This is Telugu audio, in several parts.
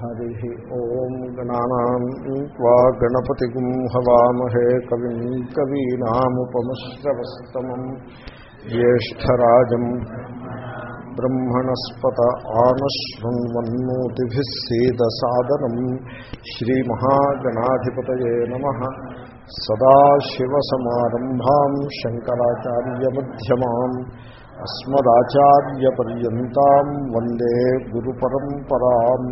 हरिः ॐ गणानाम् त्वा गणपतिगुं हवामहे कविम् कवीनामुपमश्रवस्तमम् ज्येष्ठराजम् ब्रह्मणस्पत आनशृण्वन्नोतिभिः सीदसादनम् श्रीमहागणाधिपतये नमः सदाशिवसमारम्भाम् शङ्कराचार्यमध्यमाम् अस्मदाचार्यपर्यन्ताम् वन्दे गुरुपरम्पराम्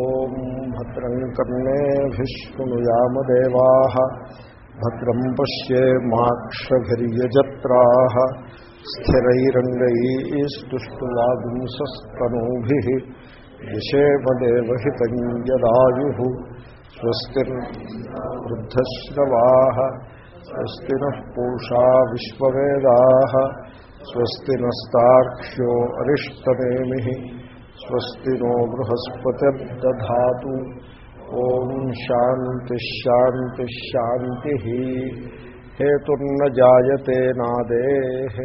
ॐ भद्रम् कर्णेभिः शृणुयामदेवाः भद्रम् पश्येमाक्षभिर्यजत्राः स्थिरैरङ्गैस्तुष्टुवागुंसस्तनूभिः यशेमदेवहितम् यदायुः स्वस्तिर्वृद्धश्रवाः स्वस्ति नः पूषा विश्ववेदाः स्वस्ति नस्तार्क्ष्यो अरिष्टनेमिः स्वस्ति नो बृहस्पतिर्दधातु। ॐ शान्तिश्शान्तिश्शान्तिः हेतुर्न जायते नादेः।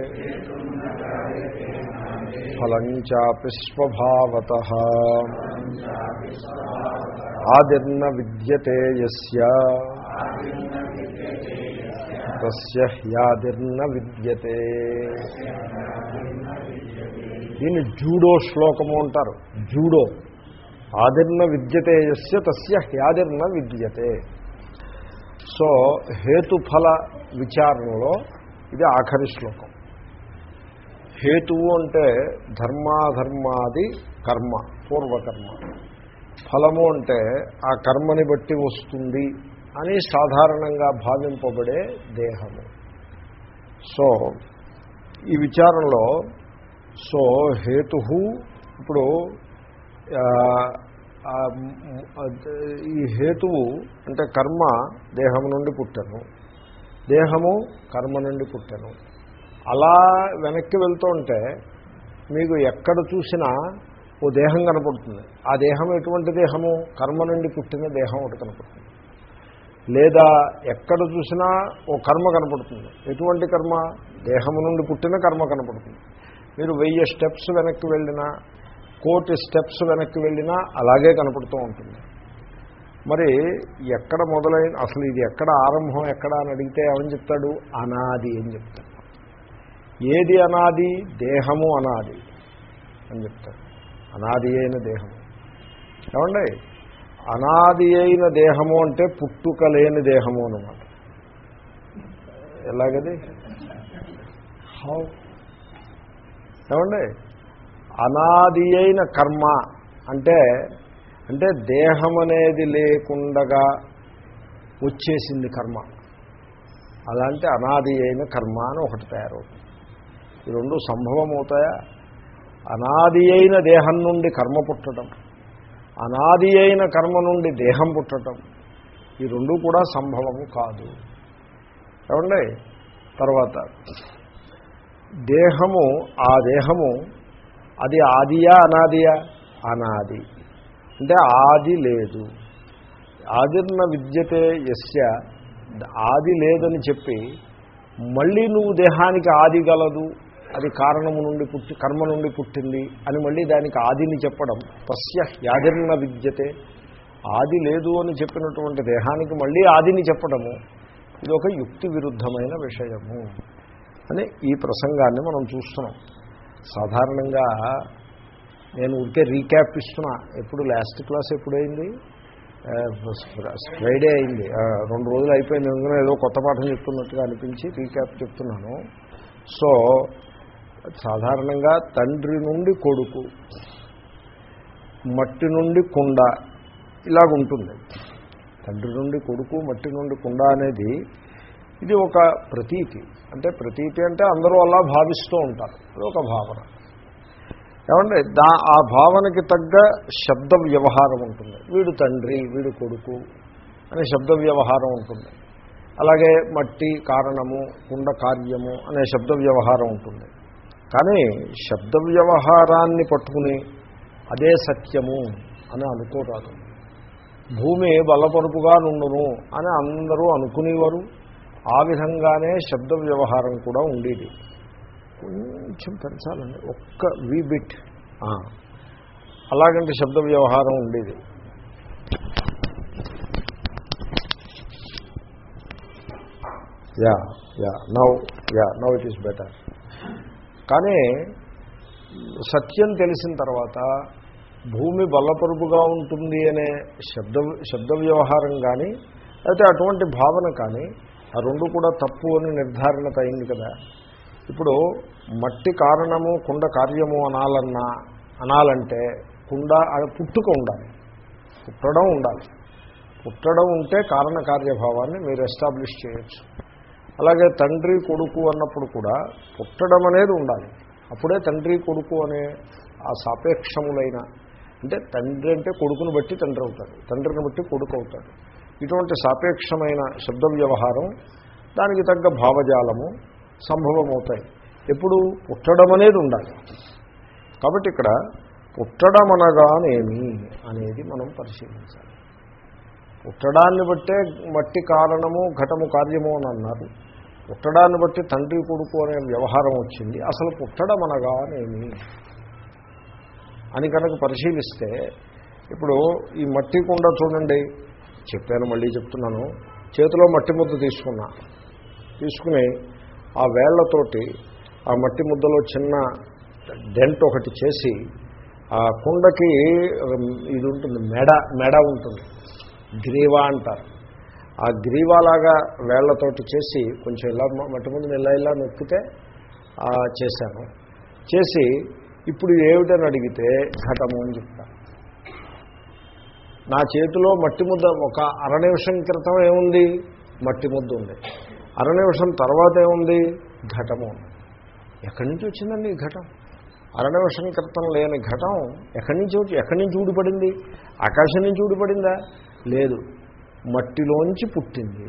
फलं चापि स्वभावतः। आदिर्न विद्यते यस्य। తస్య హ్యాదిర్న విద్యతే. దీన్ని జూడో శ్లోకము అంటారు. జూడో. ఆదిర్న విద్యతే యస్య తస్య హ్యాదిర్న విద్యతే. సో హేతుఫల విచారణలో ఇది ఆఖరి శ్లోకం. హేతువు అంటే ధర్మాధర్మాది కర్మ పూర్వకర్మ. ఫలము అంటే ఆ కర్మని బట్టి వస్తుంది. అని సాధారణంగా భావింపబడే దేహము. సో ఈ విచారంలో సో హేతు ఇప్పుడు ఈ హేతువు అంటే కర్మ దేహం నుండి పుట్టను. దేహము కర్మ నుండి పుట్టను. అలా వెనక్కి వెళ్తూ ఉంటే మీకు ఎక్కడ చూసినా ఓ దేహం కనపడుతుంది. ఆ దేహం ఎటువంటి దేహము? కర్మ నుండి పుట్టిన దేహం ఒకటి కనపడుతుంది. లేదా ఎక్కడ చూసినా ఓ కర్మ కనపడుతుంది. ఎటువంటి కర్మ? దేహము నుండి పుట్టిన కర్మ కనపడుతుంది. మీరు వెయ్యి స్టెప్స్ వెనక్కి వెళ్ళినా కోటి స్టెప్స్ వెనక్కి వెళ్ళినా అలాగే కనపడుతూ ఉంటుంది. మరి ఎక్కడ మొదలైన అసలు ఇది ఎక్కడ ఆరంభం ఎక్కడ అని అడిగితే ఏమని చెప్తాడు? అనాది అని చెప్తాడు. ఏది అనాది? దేహము అనాది అని చెప్తాడు. అనాది అయిన దేహము. ఏమండి? అనాది అయిన దేహము అంటే పుట్టుక లేని దేహము అనమాట ఎలాగది? హౌ ఏమండి? అనాది అయిన కర్మ అంటే అంటే దేహం అనేది లేకుండగా వచ్చేసింది కర్మ. అలాంటి అనాది అయిన కర్మ అని ఒకటి తయారవుతుంది. ఈ రెండు సంభవం అవుతాయా అనాది అయిన దేహం నుండి కర్మ పుట్టడం. అనాది అయిన కర్మ నుండి దేహం పుట్టడం ఈ రెండు కూడా సంభవము కాదు. ఏమండి? తర్వాత దేహము ఆ దేహము అది ఆదియా అనాదియా? అనాది. అంటే ఆది లేదు. ఆదిర్న విద్యతే యస్య. ఆది లేదని చెప్పి మళ్ళీ నువ్వు దేహానికి ఆది గలదు. అది కారణము నుండి పుట్టి కర్మ నుండి పుట్టింది అని మళ్ళీ దానికి ఆదిని చెప్పడం తస్య యాదిర్న విద్యతే. ఆది లేదు అని చెప్పినటువంటి దేహానికి మళ్ళీ ఆదిని చెప్పడము ఇది ఒక యుక్తి విరుద్ధమైన విషయము అని ఈ ప్రసంగాన్ని మనం చూస్తున్నాం. సాధారణంగా నేను ఉంటే రీక్యాప్ ఇస్తున్నా. ఎప్పుడు లాస్ట్ క్లాస్ ఎప్పుడైంది? ఫ్రైడే అయింది. రెండు రోజులు అయిపోయింది. ఏదో కొత్త పాఠం చెప్తున్నట్టుగా అనిపించి రీక్యాప్ చెప్తున్నాను. సో సాధారణంగా తండ్రి నుండి కొడుకు మట్టి నుండి కుండ ఇలాగుంటుంది. తండ్రి నుండి కొడుకు మట్టి నుండి కుండ అనేది ఇది ఒక ప్రతీతి. అంటే ప్రతీతి అంటే అందరూ అలా భావిస్తూ ఉంటారు. అది ఒక భావన. ఏమంటే దా ఆ భావనకి తగ్గ శబ్ద వ్యవహారం ఉంటుంది. వీడు తండ్రి వీడు కొడుకు అనే శబ్ద వ్యవహారం ఉంటుంది. అలాగే మట్టి కారణము కుండ కార్యము అనే శబ్ద వ్యవహారం ఉంటుంది. కానీ శబ్ద వ్యవహారాన్ని పట్టుకుని అదే సత్యము అని అనుకోరాదు. భూమి బలపరుపుగా నుండును అని అందరూ అనుకునేవారు. ఆ విధంగానే శబ్ద వ్యవహారం కూడా ఉండేది. కొంచెం పెంచాలండి. ఒక్క వీబిట్ అలాగంటే శబ్ద వ్యవహారం ఉండేది. Yeah yeah. Now yeah now it is better కానీ సత్యం తెలిసిన తర్వాత భూమి బల్లపరుపుగా ఉంటుంది అనే శబ్ద శబ్ద వ్యవహారం కానీ అయితే అటువంటి భావన కానీ ఆ రెండు కూడా తప్పు అని నిర్ధారణత అయింది కదా. ఇప్పుడు మట్టి కారణము కుండ కార్యము అనాలన్నా అనాలంటే కుండ పుట్టుక ఉండాలి. పుట్టడం ఉండాలి. పుట్టడం ఉంటే కారణకార్యభావాన్ని మీరు ఎస్టాబ్లిష్ చేయొచ్చు. అలాగే తండ్రి కొడుకు అన్నప్పుడు కూడా పుట్టడం అనేది ఉండాలి. అప్పుడే తండ్రి కొడుకు అనే ఆ సాపేక్షములైన అంటే తండ్రి అంటే కొడుకును బట్టి తండ్రి అవుతాడు. తండ్రిని బట్టి కొడుకు అవుతాడు. ఇటువంటి సాపేక్షమైన శబ్ద వ్యవహారం దానికి తగ్గ భావజాలము సంభవమవుతాయి. ఎప్పుడు పుట్టడం అనేది ఉండాలి. కాబట్టి ఇక్కడ పుట్టడం అనగానేమి అనేది మనం పరిశీలించాలి. పుట్టడాన్ని బట్టే మట్టి కారణము ఘటము కార్యము అని అన్నారు. పుట్టడాన్ని బట్టి తండ్రి కొడుకు అనే వ్యవహారం వచ్చింది. అసలు పుట్టడం అనగానేమి అని కనుక పరిశీలిస్తే ఇప్పుడు ఈ మట్టి కుండ చూడండి. చెప్పాను మళ్ళీ చెప్తున్నాను. చేతిలో మట్టి ముద్ద తీసుకున్నా. తీసుకుని ఆ వేళ్ళతోటి ఆ మట్టి ముద్దలో చిన్న డెంట్ ఒకటి చేసి ఆ కుండకి ఇది ఉంటుంది మెడ మెడ ఉంటుంది. గ్రీవా అంటారు. ఆ గ్రీవాలాగా వేళ్ళతోటి చేసి కొంచెం ఇలా మట్టి ముందు ఇలా ఇలా నొక్కితే చేశాను. చేసి ఇప్పుడు ఏమిటని అడిగితే ఘటము అని చెప్తాను నా చేతిలో మట్టి ముద్ద ఒక అర నిమిషం క్రితం ఏముంది? మట్టి ముద్ద ఉంది. అర నిమిషం తర్వాత ఏముంది? ఘటము ఉంది. ఎక్కడి నుంచి వచ్చిందండి ఈ ఘటం? అర నిమిషం క్రితం లేని ఘటం ఎక్కడి నుంచి ఎక్కడి నుంచి ఊడిపడింది? ఆకాశం నుంచి ఊడిపడిందా? లేదు. మట్టిలోంచి పుట్టింది.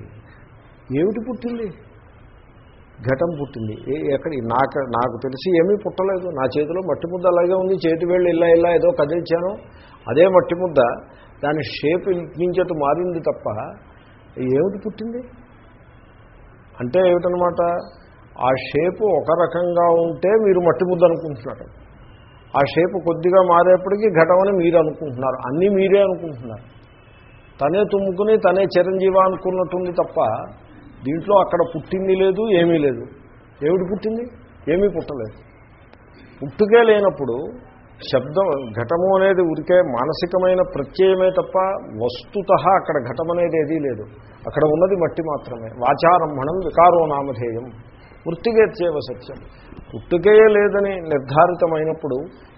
ఏమిటి పుట్టింది? ఘటం పుట్టింది. ఏ నాకు నాకు తెలిసి ఏమీ పుట్టలేదు. నా చేతిలో మట్టి ముద్ద అలాగే ఉంది. చేతి వేళ్ళు ఇలా ఇలా ఏదో కదిలించాను. అదే మట్టి ముద్ద. దాని షేప్ నుంచేటు మారింది తప్ప ఏమిటి పుట్టింది? అంటే ఏమిటనమాట ఆ షేపు ఒక రకంగా ఉంటే మీరు మట్టి ముద్ద అనుకుంటున్నారు. ఆ షేపు కొద్దిగా మారేప్పటికీ ఘటమని మీరు అనుకుంటున్నారు. అన్నీ మీరే అనుకుంటున్నారు. తనే తుమ్ముకుని తనే చిరంజీవ అనుకున్నట్టుంది తప్ప దీంట్లో అక్కడ పుట్టింది లేదు ఏమీ లేదు. ఏమిటి పుట్టింది? ఏమీ పుట్టలేదు. పుట్టుకే లేనప్పుడు శబ్దం ఘటము అనేది ఉరికే మానసికమైన ప్రత్యయమే తప్ప వస్తుత అక్కడ ఘటం అనేది ఏదీ లేదు. అక్కడ ఉన్నది మట్టి మాత్రమే. వాచారంభణం వికారో నామధేయం. వృత్తిగేత్యేవ సత్యం. పుట్టుకే లేదని నిర్ధారితమైనప్పుడు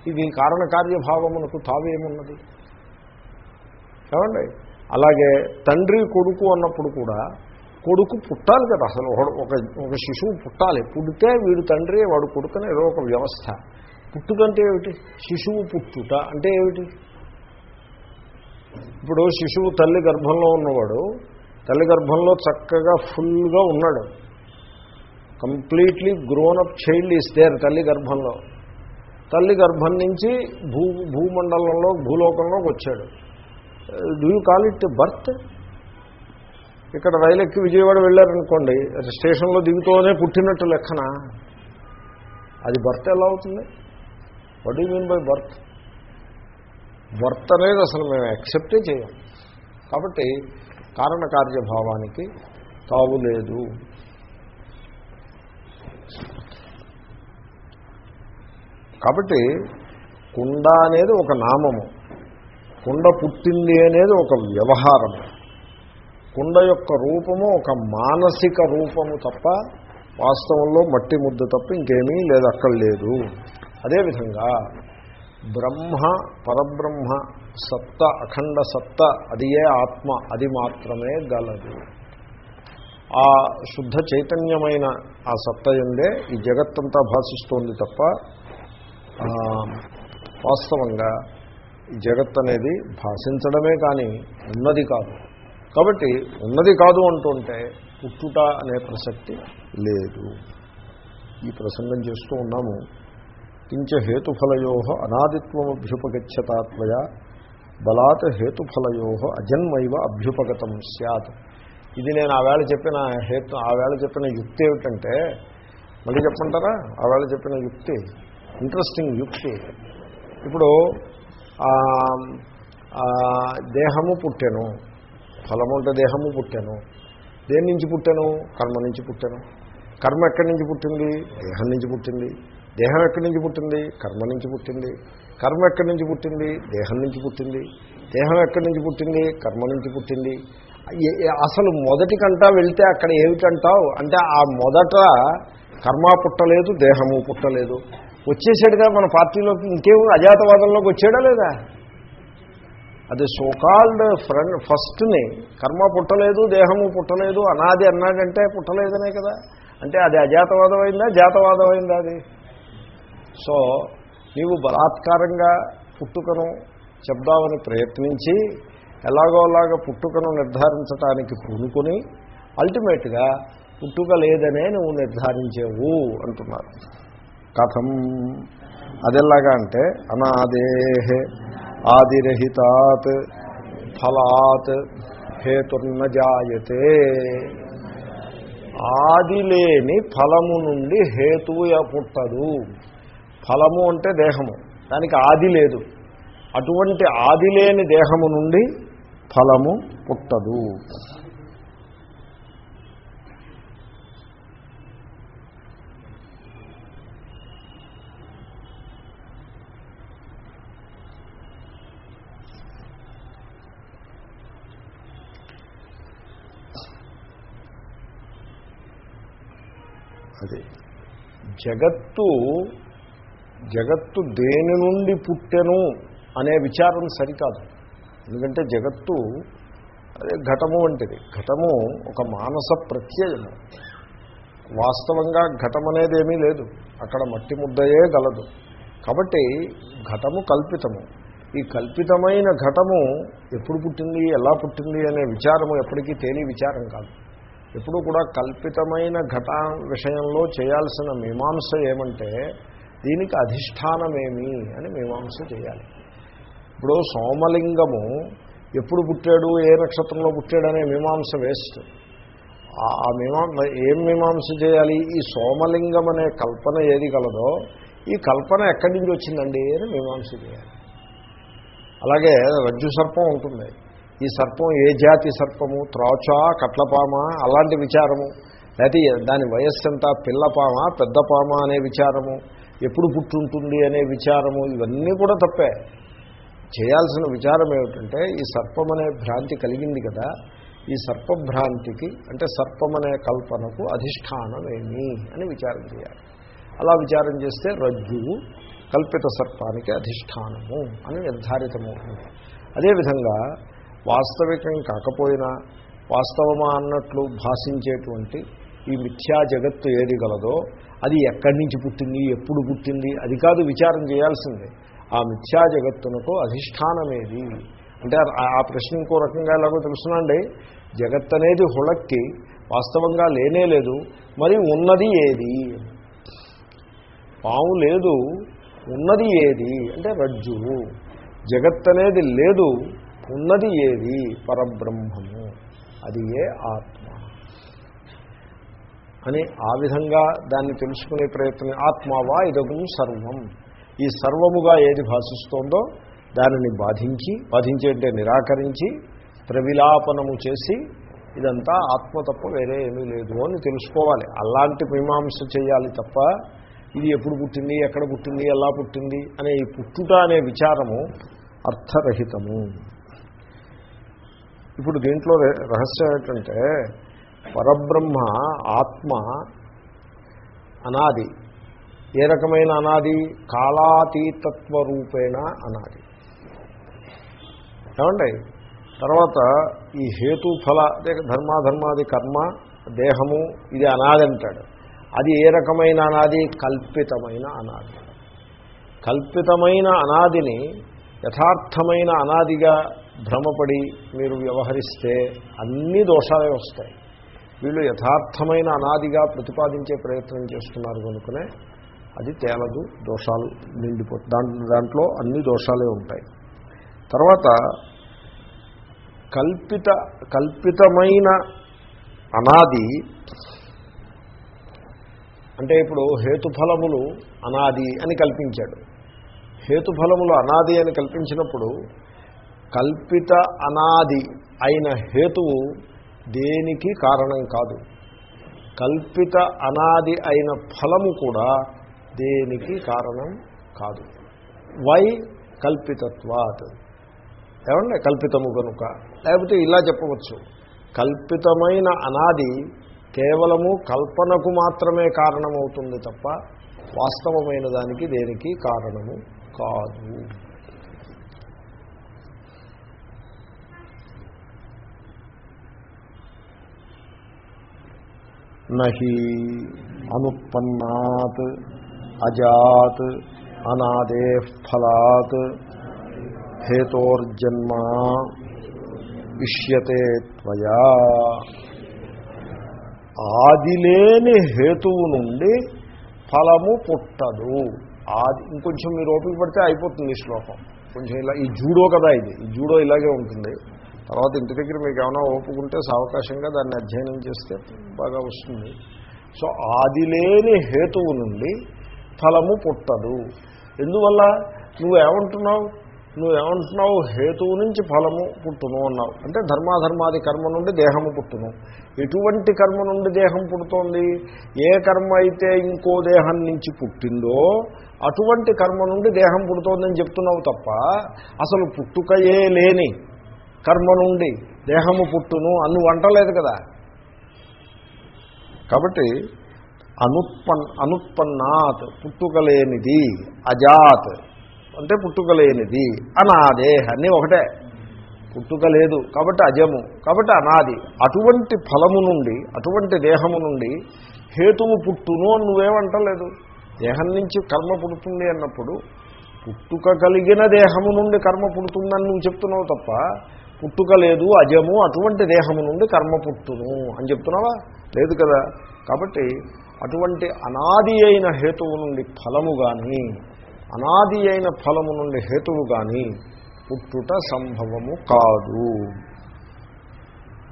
ఇది కారణకార్యభావమునకు తావేమున్నది? ఏమండి? అలాగే తండ్రి కొడుకు అన్నప్పుడు కూడా కొడుకు పుట్టాలి కదా అసలు. ఒక ఒక శిశువు పుట్టాలి. పుడితే వీడు తండ్రి వాడు కొడుకునే ఏదో ఒక వ్యవస్థ. పుట్టుకంటే ఏమిటి? శిశువు పుట్టుట అంటే ఏమిటి? ఇప్పుడు శిశువు తల్లి గర్భంలో ఉన్నవాడు తల్లి గర్భంలో చక్కగా ఫుల్గా ఉన్నాడు. Completely grown up child is there తల్లి గర్భంలో. తల్లి గర్భం నుంచి భూ భూమండలంలో భూలోకంలోకి వచ్చాడు. Do you call it birth ఇక్కడ రైలు ఎక్కి విజయవాడ వెళ్ళారనుకోండి స్టేషన్లో దిగుతూనే పుట్టినట్టు లెక్కన. అది బర్త్ ఎలా అవుతుంది? What you mean by birth birth అనేది అసలు మేము యాక్సెప్టే చేయం. కాబట్టి కారణకార్యభావానికి తావు లేదు. కాబట్టి కుండ అనేది ఒక నామము. కుండ పుట్టింది అనేది ఒక వ్యవహారము కుండ యొక్క రూపము ఒక మానసిక రూపము తప్ప వాస్తవంలో మట్టి ముద్ద తప్ప ఇంకేమీ లేదు అక్కడ లేదు. అదేవిధంగా బ్రహ్మ పరబ్రహ్మ సత్త అఖండ సత్త అదియే ఆత్మ అది మాత్రమే గలదు. ఆ శుద్ధ చైతన్యమైన ఆ సత్త ఎందే ఈ జగత్తంతా భాషిస్తోంది తప్ప వాస్తవంగా ఈ జగత్ అనేది భాషించడమే కానీ ఉన్నది కాదు. కాబట్టి ఉన్నది కాదు అంటుంటే పుట్టుట అనే ప్రసక్తి లేదు. ఈ ప్రసంగం చేస్తూ ఉన్నాము. కించ హేతుఫలయో అనాదిత్వం అభ్యుపగచ్చతాత్మయ బలాత్ హేతుఫలయో అజన్మైవ అభ్యుపగతం సత్ ఇది నేను ఆవేళ చెప్పిన హేతు ఆవేళ చెప్పిన యుక్తి ఏమిటంటే మళ్ళీ చెప్పంటారా ఆవేళ చెప్పిన యుక్తి ఇంట్రెస్టింగ్ యుక్తి. ఇప్పుడు దేహము పుట్టెను. ఫలము అంటే దేహము పుట్టాను. దేని నుంచి పుట్టాను? కర్మ నుంచి పుట్టాను. కర్మ ఎక్కడి నుంచి పుట్టింది? దేహం నుంచి పుట్టింది. దేహం ఎక్కడి నుంచి పుట్టింది? కర్మ నుంచి పుట్టింది. కర్మ ఎక్కడి నుంచి పుట్టింది? దేహం నుంచి పుట్టింది. దేహం ఎక్కడి నుంచి పుట్టింది? కర్మ నుంచి పుట్టింది. ఏ- అసలు మొదటి కంటా వెళ్తే అక్కడ ఏమిటంటావు? అంటే ఆ మొదట కర్మ పుట్టలేదు దేహము పుట్టలేదు. వచ్చేసాడుగా మన పార్టీలోకి ఇంకేం అజాతవాదంలోకి వచ్చాడా లేదా? అది సోకాల్డ్ ఫ్రెండ్ ఫస్ట్ని కర్మ పుట్టలేదు దేహము పుట్టలేదు అనాది అన్నాడంటే పుట్టలేదనే కదా. అంటే అది అజాతవాదం అయిందా జాతవాదం అయిందా అది? సో నీవు బలాత్కారంగా పుట్టుకను చెప్దామని ప్రయత్నించి ఎలాగో అలాగ పుట్టుకను నిర్ధారించడానికి పూనుకొని అల్టిమేట్గా పుట్టుక లేదనే నువ్వు నిర్ధారించేవు అంటున్నారు. కథం. అదెలాగా అంటే అనాదేహే ఆదిరహితాత్ ఫలాత్ హేతుర్న జాయతే. ఆది లేని ఫలము నుండి హేతువు పుట్టదు. ఫలము అంటే దేహము. దానికి ఆది లేదు. అటువంటి ఆది లేని దేహము నుండి ఫలము పుట్టదు అది జగత్తు జగత్తు దేని నుండి పుట్టెను అనే విచారం సరికాదు. ఎందుకంటే జగత్తు అదే ఘటము వంటిది. ఘటము ఒక మానస ప్రత్యయము. వాస్తవంగా ఘటం అనేది ఏమీ లేదు. అక్కడ మట్టి ముద్దయే గలదు. కాబట్టి ఘటము కల్పితము. ఈ కల్పితమైన ఘటము ఎప్పుడు పుట్టింది ఎలా పుట్టింది అనే విచారము ఎప్పటికీ తేలి విచారం కాదు. ఎప్పుడు కూడా కల్పితమైన ఘట విషయంలో చేయాల్సిన మీమాంస ఏమంటే దీనికి అధిష్టానమేమి అని మీమాంస చేయాలి. ఇప్పుడు సోమలింగము ఎప్పుడు పుట్టాడు ఏ నక్షత్రంలో పుట్టాడనే మీమాంస వేస్ట్. ఆ- ఆ మీమాంస ఏం మీమాంస చేయాలి? ఈ సోమలింగం అనే కల్పన ఏది కలదో ఈ కల్పన ఎక్కడి నుంచి వచ్చిందండి అని మీమాంస చేయాలి. అలాగే రజ్జు సర్పం ఉంటుంది. ఈ సర్పం ఏ జాతి సర్పము? త్రోచా కట్లపామ? అలాంటి విచారము. లేకపోతే దాని వయస్సు ఎంత పిల్లపామా? పెద్దపామా అనే విచారము. ఎప్పుడు పుట్టుంటుంది అనే విచారము. ఇవన్నీ కూడా తప్పే. చేయాల్సిన విచారం ఏమిటంటే ఈ సర్పం అనే భ్రాంతి కలిగింది కదా ఈ సర్పభ్రాంతికి అంటే సర్పం అనే కల్పనకు అధిష్టానమేమి అని విచారం చేయాలి. అలా విచారం చేస్తే రజ్జువు కల్పిత సర్పానికి అధిష్టానము అని నిర్ధారితమవుతుంది. అదేవిధంగా వాస్తవికం కాకపోయినా వాస్తవమా అన్నట్లు భాషించేటువంటి ఈ మిథ్యా జగత్తు ఏది గలదో అది ఎక్కడి నుంచి పుట్టింది ఎప్పుడు పుట్టింది అది కాదు విచారం చేయాల్సిందే. ఆ మిథ్యా జగత్తునకు అధిష్టానమేది అంటే ఆ- ప్రశ్న ఇంకో రకంగా ఎలాగో తెలుసునండి జగత్ అనేది హుళక్కి వాస్తవంగా లేనే లేదు మరి ఉన్నది ఏది? పాము లేదు ఉన్నది ఏది? అంటే రజ్జువు. జగత్ అనేది లేదు ఉన్నది ఏది? పరబ్రహ్మము. అది ఏ ఆత్మ? అని ఆ విధంగా దాన్ని తెలుసుకునే ప్రయత్నం ఆత్మావా ఇదగం సర్వం. ఈ సర్వముగా ఏది భాషిస్తోందో దానిని బాధించి బాధించి అంటే నిరాకరించి ప్రవిలాపనము చేసి ఇదంతా ఆత్మ తప్ప వేరే ఏమీ లేదు అని తెలుసుకోవాలి. అలాంటి మీమాంస చేయాలి తప్ప ఇది ఎప్పుడు పుట్టింది ఎక్కడ పుట్టింది ఎలా పుట్టింది అనే ఈ పుట్టుట అనే విచారము అర్థరహితము. ఇప్పుడు దీంట్లో రహస్యం ఏంటంటే పరబ్రహ్మ ఆత్మ అనాది. ఏ రకమైన అనాది? కాలాతీతత్వ రూపేణ అనాది. ఏమండి? తర్వాత ఈ హేతుఫల ధర్మాధర్మాది కర్మ దేహము ఇది అనాది అంటాడు. అది ఏ రకమైన అనాది? కల్పితమైన అనాది. కల్పితమైన అనాదిని యథార్థమైన అనాదిగా భ్రమపడి మీరు వ్యవహరిస్తే అన్ని దోషాలే వస్తాయి. వీళ్ళు యథార్థమైన అనాదిగా ప్రతిపాదించే ప్రయత్నం చేస్తున్నారు కనుకనే అది తేలదు దోషాలు నిండిపో దాంట్లో దాంట్లో అన్ని దోషాలే ఉంటాయి. తర్వాత కల్పిత కల్పితమైన అనాది అంటే ఇప్పుడు హేతుఫలములు అనాది అని కల్పించాడు. హేతుఫలములు అనాది అని కల్పించినప్పుడు కల్పిత అనాది అయిన హేతువు దేనికి కారణం కాదు. కల్పిత అనాది అయిన ఫలము కూడా దేనికి కారణం కాదు. వై కల్పితత్వాత్. ఏమండి కల్పితము కనుక లేకపోతే ఇలా చెప్పవచ్చు. కల్పితమైన అనాది కేవలము కల్పనకు మాత్రమే కారణమవుతుంది తప్ప వాస్తవమైన దానికి దేనికి కారణము కాదు. నహి అనుత్పన్నాత్ అజాత్ అనాదే ఫలాత్ హేతోర్జన్మ ఇష్యతే త్వయా. ఆదిలేని హేతువు నుండి ఫలము పుట్టదు. ఆది ఇంకొంచెం మీరు ఓపిక పడితే అయిపోతుంది ఈ శ్లోకం. కొంచెం ఇలా ఈ జూడో కదా ఇది. ఈ జూడో ఇలాగే ఉంటుంది. తర్వాత ఇంటి దగ్గర మీకు ఏమైనా ఓపుకుంటే సావకాశంగా దాన్ని అధ్యయనం చేస్తే బాగా వస్తుంది. సో ఆదిలేని హేతువు నుండి ఫలము పుట్టదు. ఎందువల్ల? నువ్వు ఏమంటున్నావు? నువ్వు ఏమంటున్నావు? హేతువు నుంచి ఫలము పుట్టును అన్నావు. అంటే ధర్మాధర్మాది కర్మ నుండి దేహము పుట్టును. ఎటువంటి కర్మ నుండి దేహం పుడుతోంది? ఏ కర్మ అయితే ఇంకో దేహం నుంచి పుట్టిందో అటువంటి కర్మ నుండి దేహం పుడుతోందని చెప్తున్నావు తప్ప అసలు పుట్టుకయే లేని కర్మ నుండి దేహము పుట్టును అన్ను వంటలేదు కదా. కాబట్టి అనుత్పన్ అనుత్పన్నాత్ పుట్టుకలేనిది అజాత్ అంటే పుట్టుకలేనిది అనాదే అన్నీ ఒకటే. పుట్టుక లేదు కాబట్టి అజము కాబట్టి అనాది. అటువంటి ఫలము నుండి అటువంటి దేహము నుండి హేతువు పుట్టును అని నువ్వేమంటలేదు. దేహం నుంచి కర్మ పుడుతుంది అన్నప్పుడు పుట్టుక కలిగిన దేహము నుండి కర్మ పుడుతుందని నువ్వు చెప్తున్నావు తప్ప పుట్టుక లేదు అజము అటువంటి దేహము నుండి కర్మ పుట్టును అని చెప్తున్నావా? లేదు కదా. కాబట్టి అటువంటి అనాది అయిన హేతువు నుండి ఫలము కానీ అనాది అయిన ఫలము నుండి హేతువు కానీ పుట్టుట సంభవము కాదు.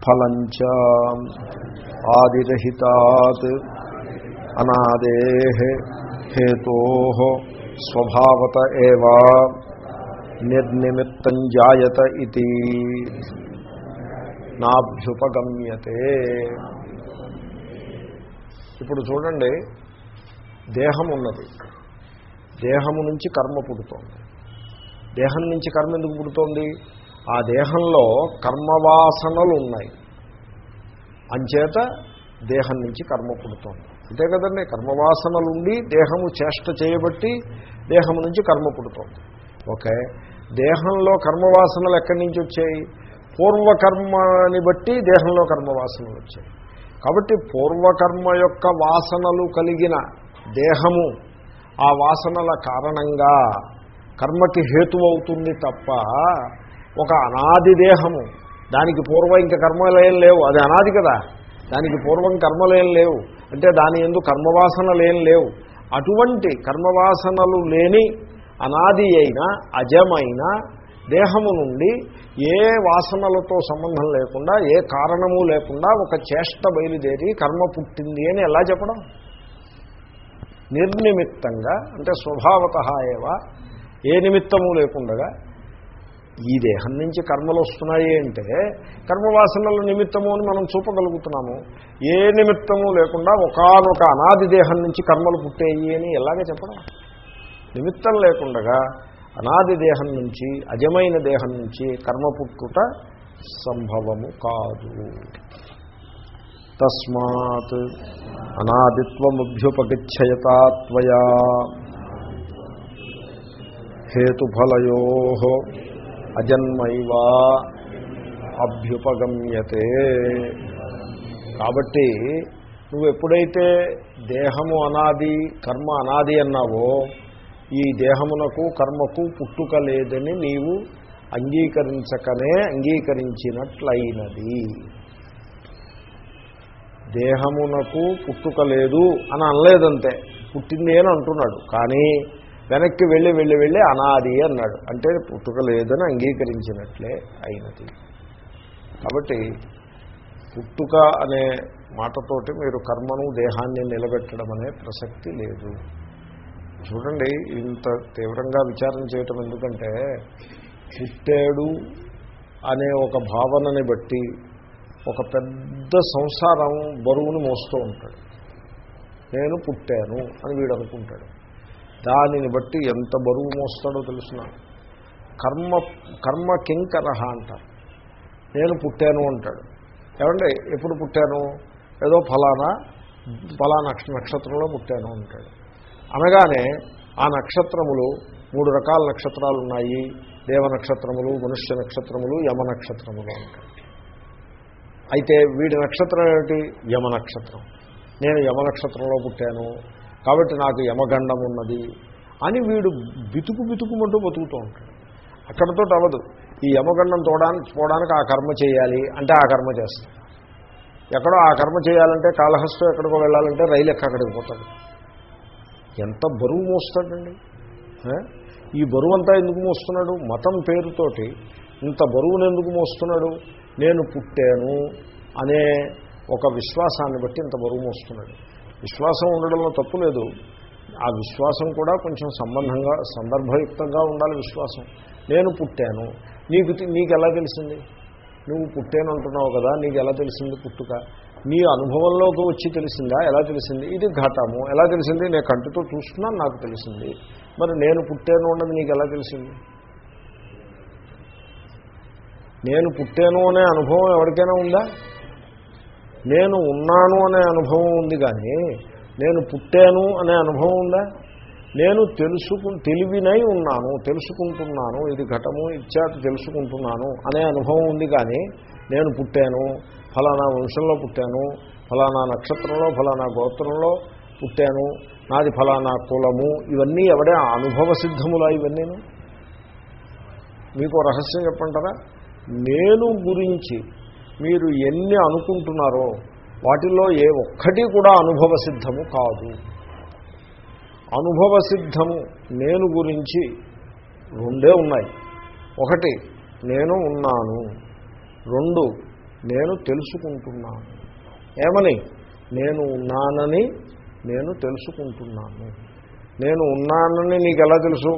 ఫలంచ ఆదిరహితాత్ అనాదే హేతో స్వభావత ఏవా నిర్నిమిత్తం జాయత ఇది. నాభ్యుపగమ్యతే. ఇప్పుడు చూడండి దేహం ఉన్నది. దేహము నుంచి కర్మ పుడుతోంది. దేహం నుంచి కర్మ ఎందుకు పుడుతోంది? ఆ దేహంలో కర్మవాసనలు ఉన్నాయి అంచేత దేహం నుంచి కర్మ పుడుతోంది. అంతే కదండి కర్మవాసనలుండి దేహము చేష్ట చేయబట్టి దేహం నుంచి కర్మ పుడుతోంది. ఓకే దేహంలో కర్మవాసనలు ఎక్కడి నుంచి వచ్చాయి? పూర్వకర్మని బట్టి దేహంలో కర్మవాసనలు వచ్చాయి. కాబట్టి పూర్వకర్మ యొక్క వాసనలు కలిగిన దేహము ఆ వాసనల కారణంగా కర్మకి హేతు అవుతుంది తప్ప ఒక అనాది దేహము దానికి పూర్వం ఇంకా కర్మలేం లేవు. అది అనాది కదా. దానికి పూర్వం కర్మలేం లేవు. అంటే దాని ఎందు కర్మవాసనలేం లేవు. అటువంటి కర్మవాసనలు లేని అనాది అయిన అజమైన దేహము నుండి ఏ వాసనలతో సంబంధం లేకుండా ఏ కారణము లేకుండా ఒక చేష్ట బయలుదేరి కర్మ పుట్టింది అని ఎలా చెప్పడం? నిర్నిమిత్తంగా అంటే స్వభావత ఏవ ఏ నిమిత్తము లేకుండగా ఈ దేహం నుంచి కర్మలు వస్తున్నాయి అంటే కర్మవాసనల నిమిత్తము అని మనం చూపగలుగుతున్నాము. ఏ నిమిత్తము లేకుండా ఒకనొక అనాది దేహం నుంచి కర్మలు పుట్టేయి అని ఎలాగే చెప్పడం? నిమిత్తం లేకుండగా అనాది దేహం నుంచి అజమైన దేహం నుంచి కర్మ పుట్టుట సంభవము కాదు. తస్మాత్ అనాదిత్వముభ్యుపగచ్చయతాత్వయా హేతుఫలయో అజన్మైవా అభ్యుపగమ్యతే. కాబట్టి నువ్వు ఎప్పుడైతే దేహము అనాది కర్మ అనాది అన్నావో ఈ దేహమునకు కర్మకు పుట్టుక లేదని నీవు అంగీకరించకనే అంగీకరించినట్లయినది. దేహమునకు పుట్టుక లేదు అని అనలేదంతే. పుట్టింది అని అంటున్నాడు. కానీ వెనక్కి వెళ్ళి వెళ్ళి వెళ్ళి అనాది అన్నాడు. అంటే పుట్టుక లేదని అంగీకరించినట్లే అయినది. కాబట్టి పుట్టుక అనే మాటతోటి మీరు కర్మను దేహాన్ని నిలబెట్టడం అనే ప్రసక్తి లేదు. చూడండి ఇంత తీవ్రంగా విచారం చేయటం ఎందుకంటే పుట్టాడు అనే ఒక భావనని బట్టి ఒక పెద్ద సంసారం బరువును మోస్తూ ఉంటాడు. నేను పుట్టాను అని వీడు అనుకుంటాడు. దానిని బట్టి ఎంత బరువు మోస్తాడో తెలుసిన. కర్మ కర్మ కింకరహ అంటారు. నేను పుట్టాను అంటాడు. ఏమంటే ఎప్పుడు పుట్టాను? ఏదో ఫలానా? ఫలానా నక్షత్రంలో పుట్టాను అంటాడు. అనగానే ఆ నక్షత్రములు మూడు రకాల నక్షత్రాలు ఉన్నాయి దేవ నక్షత్రములు మనుష్య నక్షత్రములు యమ నక్షత్రములు అయితే వీడి నక్షత్రం ఏమిటి? యమ నక్షత్రం. నేను యమ నక్షత్రంలో పుట్టాను. కాబట్టి నాకు యమగండం ఉన్నది అని వీడు బితుకు బితుకుమంటూ బతుకుతూ ఉంటాడు. అక్కడతో అవ్వదు. ఈ యమగండం తోడానికి పోవడానికి ఆ కర్మ చేయాలి అంటే ఆ కర్మ చేస్తాడు. ఎక్కడో ఆ కర్మ చేయాలంటే కాళహస్తం ఎక్కడికో వెళ్ళాలంటే రైలు ఎక్క అక్కడికి పోతాడు. ఎంత బరువు మోస్తాడండి? ఈ బరువు అంతా ఎందుకు మోస్తున్నాడు? మతం పేరుతోటి ఇంత బరువును ఎందుకు మోస్తున్నాడు? నేను పుట్టాను అనే ఒక విశ్వాసాన్ని బట్టి ఇంత బరువు మోస్తున్నాడు. విశ్వాసం ఉండడంలో తప్పు లేదు. ఆ విశ్వాసం కూడా కొంచెం సంబంధంగా సందర్భయుక్తంగా ఉండాలి విశ్వాసం. నేను పుట్టాను. నీకు నీకు ఎలా తెలిసింది? నువ్వు పుట్టాను అంటున్నావు కదా నీకు ఎలా తెలిసింది పుట్టుక? మీ అనుభవంలోకి వచ్చి తెలిసిందా? ఎలా తెలిసింది? ఇది ఘటము ఎలా తెలిసింది? నేను కంటితో చూస్తున్నాను నాకు తెలిసింది. మరి నేను పుట్టాను అన్నది నీకు ఎలా తెలిసింది? నేను పుట్టాను అనే అనుభవం ఎవరికైనా ఉందా? నేను ఉన్నాను అనే అనుభవం ఉంది కానీ నేను పుట్టాను అనే అనుభవం ఉందా? నేను తెలుసుకు తెలివినై ఉన్నాను తెలుసుకుంటున్నాను ఇది ఘటము ఇచ్చాక తెలుసుకుంటున్నాను అనే అనుభవం ఉంది కానీ నేను పుట్టాను. ఫలానా వంశంలో పుట్టాను ఫలానా నక్షత్రంలో ఫలానా గోత్రంలో పుట్టాను నాది ఫలానా కులము ఇవన్నీ ఎవడే అనుభవ సిద్ధములా ఇవన్నీను? మీకు రహస్యం చెప్పంటారా? నేను గురించి మీరు ఎన్ని అనుకుంటున్నారో వాటిల్లో ఏ ఒక్కటి కూడా అనుభవ సిద్ధము కాదు. అనుభవ సిద్ధము నేను గురించి రెండే ఉన్నాయి. ఒకటి నేను ఉన్నాను. రెండు నేను తెలుసుకుంటున్నాను. ఏమని? నేను ఉన్నానని నేను తెలుసుకుంటున్నాను. నేను ఉన్నానని నీకు ఎలా తెలుసు?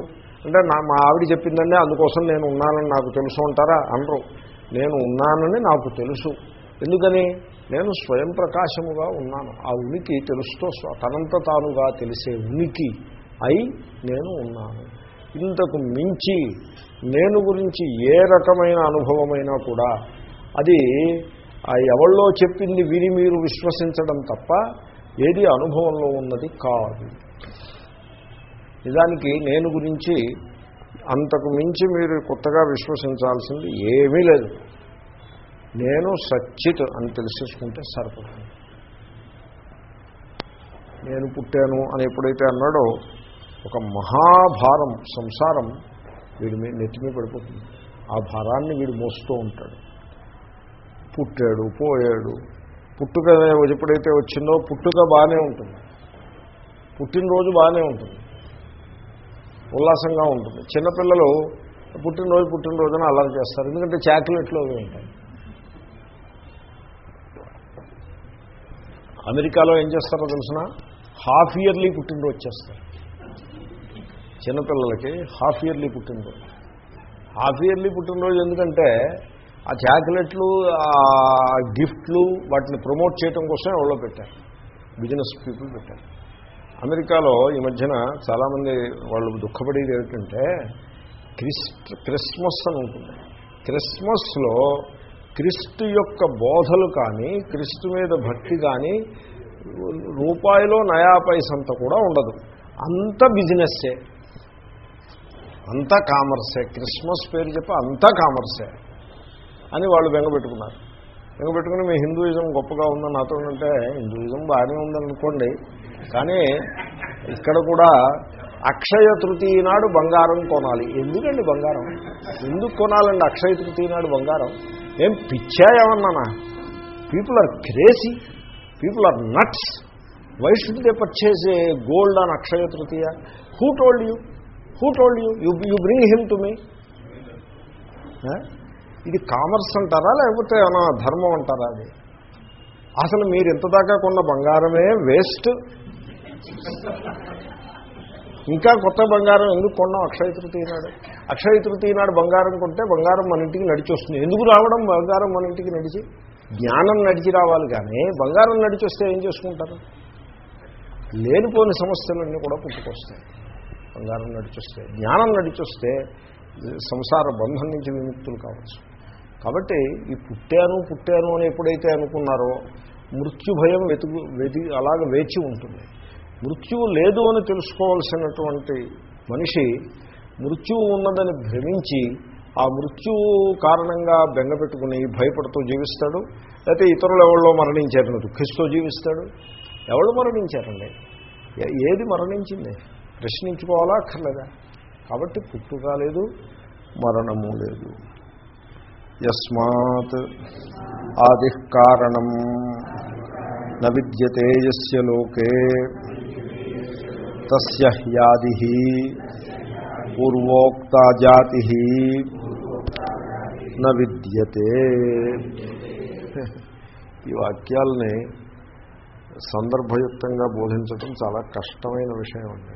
అంటే నా మా ఆవిడ చెప్పిందండి అందుకోసం నేను ఉన్నానని నాకు తెలుసు అంటారా? అనరు. నేను ఉన్నానని నాకు తెలుసు. ఎందుకని? నేను స్వయం ప్రకాశముగా ఉన్నాను. ఆ ఉనికి తెలుస్తూ తనంత తానుగా తెలిసే ఉనికి అయి నేను ఉన్నాను. ఇంతకు మించి నేను గురించి ఏ రకమైన అనుభవమైనా కూడా అది ఎవళ్ళో చెప్పింది విని మీరు విశ్వసించడం తప్ప ఏది అనుభవంలో ఉన్నది కాదు. నిజానికి నేను గురించి అంతకు మించి మీరు కొత్తగా విశ్వసించాల్సింది ఏమీ లేదు. నేను సచ్చిత్ అని తెలిసేసుకుంటే సరిపడుతుంది నేను పుట్టాను అని ఎప్పుడైతే అన్నాడో ఒక మహాభారం సంసారం వీడి మీద నెత్తిమీ పడిపోతుంది. ఆ భారాన్ని వీడు మోస్తూ ఉంటాడు. పుట్టాడు పోయాడు. పుట్టుక ఎప్పుడైతే వచ్చిందో పుట్టుక బాగానే ఉంటుంది. పుట్టినరోజు బాగానే ఉంటుంది. ఉల్లాసంగా ఉంటుంది. చిన్నపిల్లలు పుట్టినరోజు పుట్టినరోజున అల్లరి చేస్తారు. ఎందుకంటే చాక్లెట్లు అవి ఉంటాయి. అమెరికాలో ఏం చేస్తారో తెలిసిన? హాఫ్ ఇయర్లీ పుట్టినరోజు చేస్తారు. చిన్నపిల్లలకి హాఫ్ ఇయర్లీ పుట్టినరోజు. హాఫ్ ఇయర్లీ పుట్టినరోజు ఎందుకంటే ఆ చాక్లెట్లు ఆ గిఫ్ట్లు వాటిని ప్రమోట్ చేయడం కోసం ఎవరో పెట్టారు. బిజినెస్ పీపుల్ పెట్టారు. అమెరికాలో ఈ మధ్యన చాలామంది వాళ్ళు దుఃఖపడేది ఏమిటంటే క్రిస్ట్ క్రిస్మస్ అని ఉంటుంది. క్రిస్మస్లో క్రిస్తు యొక్క బోధలు కానీ క్రిస్తు మీద భక్తి కానీ రూపాయిలో నయా పైసంత కూడా ఉండదు. అంత బిజినెస్సే. అంతా కామర్సే. క్రిస్మస్ పేరు చెప్పి అంతా కామర్సే. అని వాళ్ళు బెంగపెట్టుకున్నారు. బెంగపెట్టుకుని మీ హిందూయిజం గొప్పగా ఉందని నాతో అంటే హిందూయిజం బాగానే ఉందనుకోండి. కానీ ఇక్కడ కూడా అక్షయ తృతీయ నాడు బంగారం కొనాలి. ఎందుకండి బంగారం? ఎందుకు కొనాలండి అక్షయ తృతీయ నాడు బంగారం? ఏం పిచ్చా ఏమన్నానా? People are crazy people are nuts why should they purchase a gold on Akshaya Tritiya? Who told you who told you you you bring him to me ఇది కామర్స్ అంటారా లేకపోతే ఏమైనా ధర్మం అంటారా అది? అసలు మీరు ఇంత దాకా కొన్న బంగారమే వేస్ట్ ఇంకా కొత్త బంగారం ఎందుకు కొన్నాం అక్షయ తృతీయ నాడు. అక్షయ తృతీయ నాడు బంగారం కొంటే బంగారం మన ఇంటికి నడిచి వస్తుంది. ఎందుకు రావడం? బంగారం మన ఇంటికి నడిచి. జ్ఞానం నడిచి రావాలి కానీ బంగారం నడిచి వస్తే ఏం చేసుకుంటారు? లేనిపోని సమస్యలన్నీ కూడా పుట్టుకొస్తాయి. బంగారం నడిచొస్తే జ్ఞానం నడిచొస్తే సంసార బంధం నుంచి విముక్తులు కావచ్చు. కాబట్టి ఈ పుట్టాను పుట్టాను అని ఎప్పుడైతే అనుకున్నారో మృత్యు భయం వెతుకు వెతి అలాగ వేచి ఉంటుంది. మృత్యువు లేదు అని తెలుసుకోవాల్సినటువంటి మనిషి మృత్యువు ఉన్నదని భ్రమించి ఆ మృత్యువు కారణంగా బెంగపెట్టుకుని భయపడుతూ జీవిస్తాడు. లేకపోతే ఇతరులు ఎవరో మరణించారని దుఃఖిస్తూ జీవిస్తాడు. ఎవరు మరణించారండి? ఏది మరణించింది? ప్రశ్నించుకోవాలా అక్కర్లేదా? కాబట్టి పుట్టుక లేదు మరణము లేదు. యస్మాత్ ఆది కారణం. న విద్యతే యస్య లోకే. తస్య హ్యాది. పూర్వోక్త జాతి. న విద్యతే. ఈ వాక్యాల్ని సందర్భయుక్తంగా బోధించటం చాలా కష్టమైన విషయం అండి.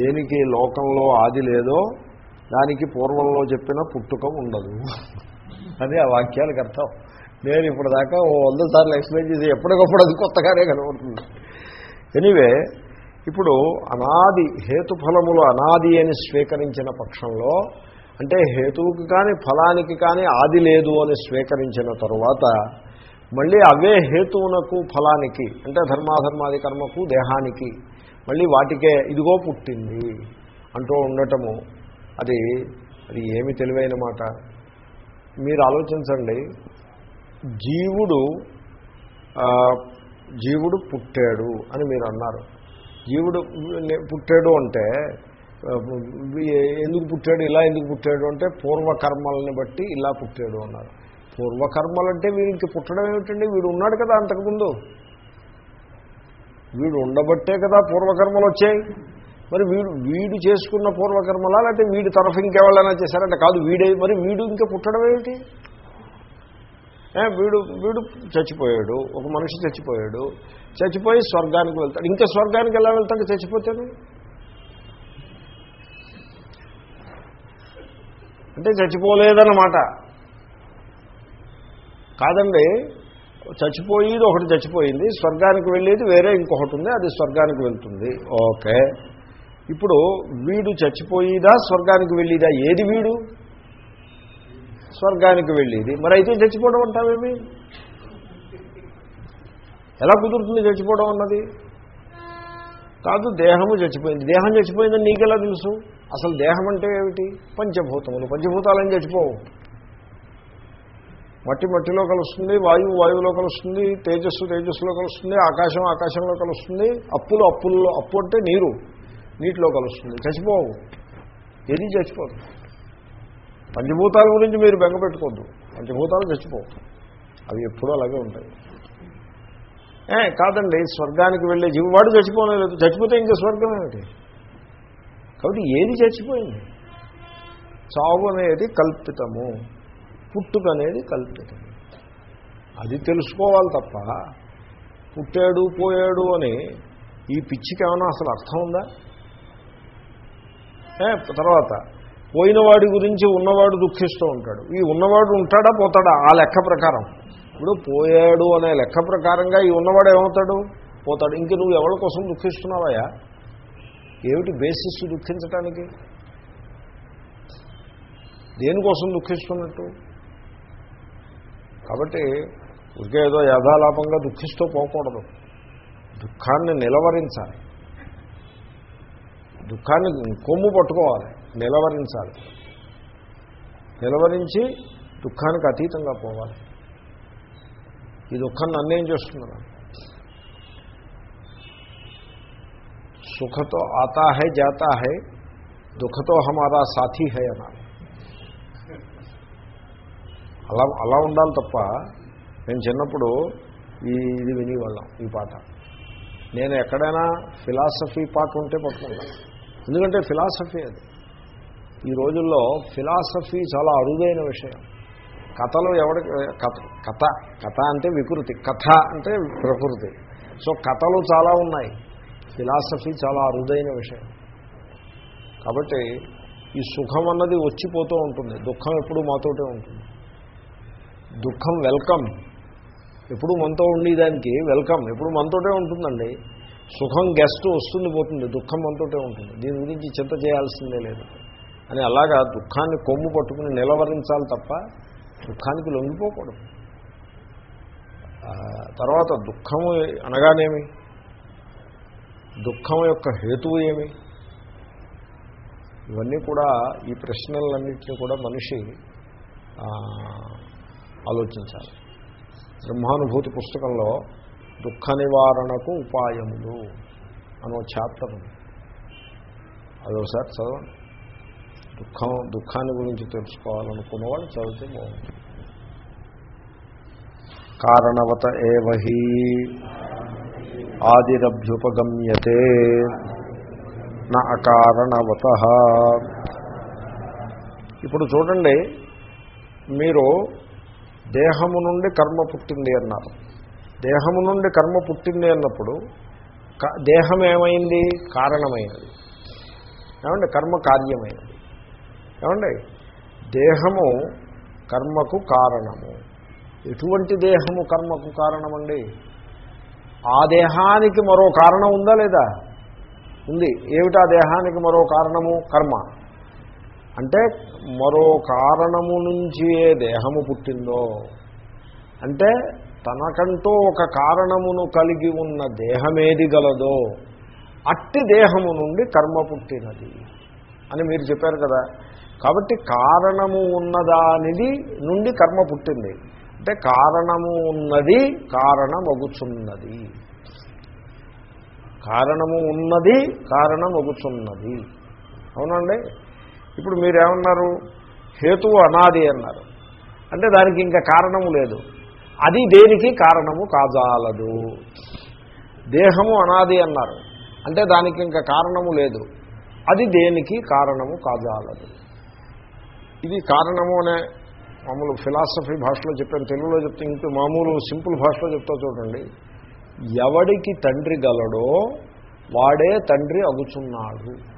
దేనికి లోకంలో ఆది లేదో దానికి పూర్వంలో చెప్పిన పుట్టుక ఉండదు. అది ఆ వాక్యాలకు అర్థం. నేను ఇప్పుడు దాకా ఓ వంద సార్లు ఎక్స్ప్లెయిన్ చేసి ఎప్పటికప్పుడు అది కొత్తగానే కనబడుతుంది ఎనీవే ఇప్పుడు అనాది హేతుఫలములు అనాది అని స్వీకరించిన పక్షంలో అంటే హేతువుకి కానీ ఫలానికి కానీ ఆది లేదు అని స్వీకరించిన తరువాత మళ్ళీ అవే హేతువునకు ఫలానికి అంటే ధర్మాధర్మాది కర్మకు దేహానికి మళ్ళీ వాటికే ఇదిగో పుట్టింది అంటూ ఉండటము అది అది ఏమి తెలివైన మాట. మీరు ఆలోచించండి. జీవుడు జీవుడు పుట్టాడు అని మీరు అన్నారు. జీవుడు పుట్టాడు అంటే ఎందుకు పుట్టాడు ఇలా ఎందుకు పుట్టాడు అంటే పూర్వకర్మల్ని బట్టి ఇలా పుట్టాడు అన్నారు. పూర్వకర్మలంటే వీడికి పుట్టడం ఏమిటండి? వీడు ఉన్నాడు కదా అంతకుముందు. వీడు ఉండబట్టే కదా పూర్వకర్మలు వచ్చాయి. మరి వీడు వీడు చేసుకున్న పూర్వకర్మలా లేకపోతే వీడి తరఫు ఇంకెవరైనా చేశారంటే కాదు వీడే మరి వీడు ఇంకా పుట్టడం ఏమిటి? వీడు వీడు చచ్చిపోయాడు ఒక మనిషి చచ్చిపోయాడు చచ్చిపోయి స్వర్గానికి వెళ్తాడు. ఇంకా స్వర్గానికి ఎలా వెళ్తాడు చచ్చిపోతాడు? అంటే చచ్చిపోలేదన్నమాట. కాదండి చచ్చిపోయేది ఒకటి చచ్చిపోయింది స్వర్గానికి వెళ్ళేది వేరే ఇంకొకటి ఉంది అది స్వర్గానికి వెళ్తుంది. ఓకే. ఇప్పుడు వీడు చచ్చిపోయేదా స్వర్గానికి వెళ్ళిదా? ఏది వీడు? స్వర్గానికి వెళ్ళేది. మరి అయితే చచ్చిపోవడం అంటావేమి? ఎలా కుదురుతుంది చచ్చిపోవడం అన్నది? కాదు దేహము చచ్చిపోయింది. దేహం చచ్చిపోయిందని నీకెలా తెలుసు? అసలు దేహం అంటే ఏమిటి? పంచభూతములు. పంచభూతాలని చచ్చిపోవు. మట్టి మట్టిలో కలుస్తుంది వాయువు వాయువులో కలుస్తుంది తేజస్సు తేజస్సులో కలుస్తుంది ఆకాశం ఆకాశంలో కలుస్తుంది. అప్పులు అప్పుల్లో అప్పు అంటే నీరు. నీటిలో కలుస్తుంది. చచ్చిపోవు. ఏది చచ్చిపోదు. పంచభూతాల గురించి మీరు బెంగపెట్టుకోద్దు పంచభూతాలు చచ్చిపోవు. అవి ఎప్పుడూ అలాగే ఉంటాయి. ఏ కాదండి స్వర్గానికి వెళ్ళే జీవవాడు చచ్చిపోలేదు చచ్చిపోతే ఇంకా స్వర్గం ఏమిటి? కాబట్టి ఏది చచ్చిపోయింది? చావు అనేది కల్పితము. పుట్టుక అనేది కల్పితం అది తెలుసుకోవాలి తప్ప పుట్టాడు పోయాడు అని ఈ పిచ్చికి ఏమైనా అసలు అర్థం ఉందా? తర్వాత పోయినవాడి గురించి ఉన్నవాడు దుఃఖిస్తూ ఉంటాడు. ఈ ఉన్నవాడు ఉంటాడా పోతాడా? ఆ లెక్క ప్రకారం. ఇప్పుడు పోయాడు అనే లెక్క ప్రకారంగా ఈ ఉన్నవాడు ఏమవుతాడు? పోతాడు. ఇంక నువ్వు ఎవరి కోసం దుఃఖిస్తున్నావయ్యా? ఏమిటి బేసిస్ దుఃఖించటానికి? దేనికోసం దుఃఖిస్తున్నట్టు? కాబట్టి ఇంకేదో ఏదో యథాలాపంగా దుఃఖిస్తూ పోకూడదు. దుఃఖాన్ని నిలవరించాలి. దుఃఖాన్ని కొమ్ము పట్టుకోవాలి నిలవరించాలి. నిలవరించి దుఃఖానికి అతీతంగా పోవాలి. ఈ దుఃఖం నన్నేం చేస్తున్నాను సుఖతో ఆతా హై జాతా హై దుఃఖతో హమారా సాథీ హై అన్నారు అలా అలా ఉండాలి తప్ప నేను చిన్నప్పుడు ఈ ఇది వినేవాళ్ళం ఈ పాట. నేను ఎక్కడైనా ఫిలాసఫీ పాట ఉంటే పట్టుకుంటాను. ఎందుకంటే ఫిలాసఫీ అది. ఈ రోజుల్లో ఫిలాసఫీ చాలా అరుదైన విషయం. కథలు ఎవరికి కథ కథ కథ అంటే వికృతి కథ అంటే ప్రకృతి. సో కథలు చాలా ఉన్నాయి. ఫిలాసఫీ చాలా అరుదైన విషయం. కాబట్టి ఈ సుఖం అన్నది వచ్చిపోతూ ఉంటుంది. దుఃఖం ఎప్పుడూ మాతోటే ఉంటుంది. దుఃఖం వెల్కమ్. ఎప్పుడు మనతో ఉండేదానికి వెల్కమ్. ఎప్పుడు మనతోటే ఉంటుందండి. సుఖం గెస్ట్ వస్తుంది పోతుంది దుఃఖం మనతోటే ఉంటుంది. దీని గురించి చింత చేయాల్సిందే లేదు. అని అలాగా దుఃఖాన్ని కొమ్ము పట్టుకుని నిలవరించాలి తప్ప దుఃఖానికి లొంగిపోకూడదు. తర్వాత దుఃఖము అనగానేమి? దుఃఖం యొక్క హేతువు ఏమి? ఇవన్నీ కూడా ఈ ప్రశ్నలన్నింటినీ కూడా మనిషి ఆలోచించాలి. బ్రహ్మానుభూతి పుస్తకంలో దుఃఖ నివారణకు ఉపాయములు అనో చాప్టర్ ఉంది. అదోసారి చదవండి. దుఃఖం దుఃఖాన్ని గురించి తెలుసుకోవాలనుకున్న వాళ్ళు చదివితే బాగుంటుంది. కారణవత ఏవహి ఆదిరభ్యుపగమ్యతే నా అకారణవత. ఇప్పుడు చూడండి మీరు దేహము నుండి కర్మ పుట్టింది అన్నారు. దేహము నుండి కర్మ పుట్టింది అన్నప్పుడు దేహం ఏమైంది కారణమైనది. ఏమండి? కర్మ కార్యమైనది. ఏమండి? దేహము కర్మకు కారణము. ఎటువంటి దేహము కర్మకు కారణమండి? ఆ దేహానికి మరో కారణం ఉందా లేదా? ఉంది. ఏమిటా దేహానికి మరో కారణము? కర్మ. అంటే మరో కారణము నుంచి ఏ దేహము పుట్టిందో. అంటే తనకంటూ ఒక కారణమును కలిగి ఉన్న దేహమేది గలదో అట్టి దేహము నుండి కర్మ పుట్టినది అని మీరు చెప్పారు కదా. కాబట్టి కారణము ఉన్నదానిది నుండి కర్మ పుట్టింది. అంటే కారణము ఉన్నది కారణమగుచున్నది. కారణము ఉన్నది కారణమగుచున్నది. అవునండి? ఇప్పుడు మీరేమన్నారు? హేతువు అనాది అన్నారు. అంటే దానికి ఇంకా కారణము లేదు. అది దేనికి కారణము? కాజాలదు. దేహము అనాది అన్నారు. అంటే దానికి ఇంకా కారణము లేదు. అది దేనికి కారణము? కాజాలదు. ఇది కారణము అనే మామూలు ఫిలాసఫీ భాషలో చెప్పాను. తెలుగులో చెప్తే ఇంక మామూలు సింపుల్ భాషలో చెప్తా చూడండి. ఎవడికి తండ్రి గలడో వాడే తండ్రి అగుచున్నాడు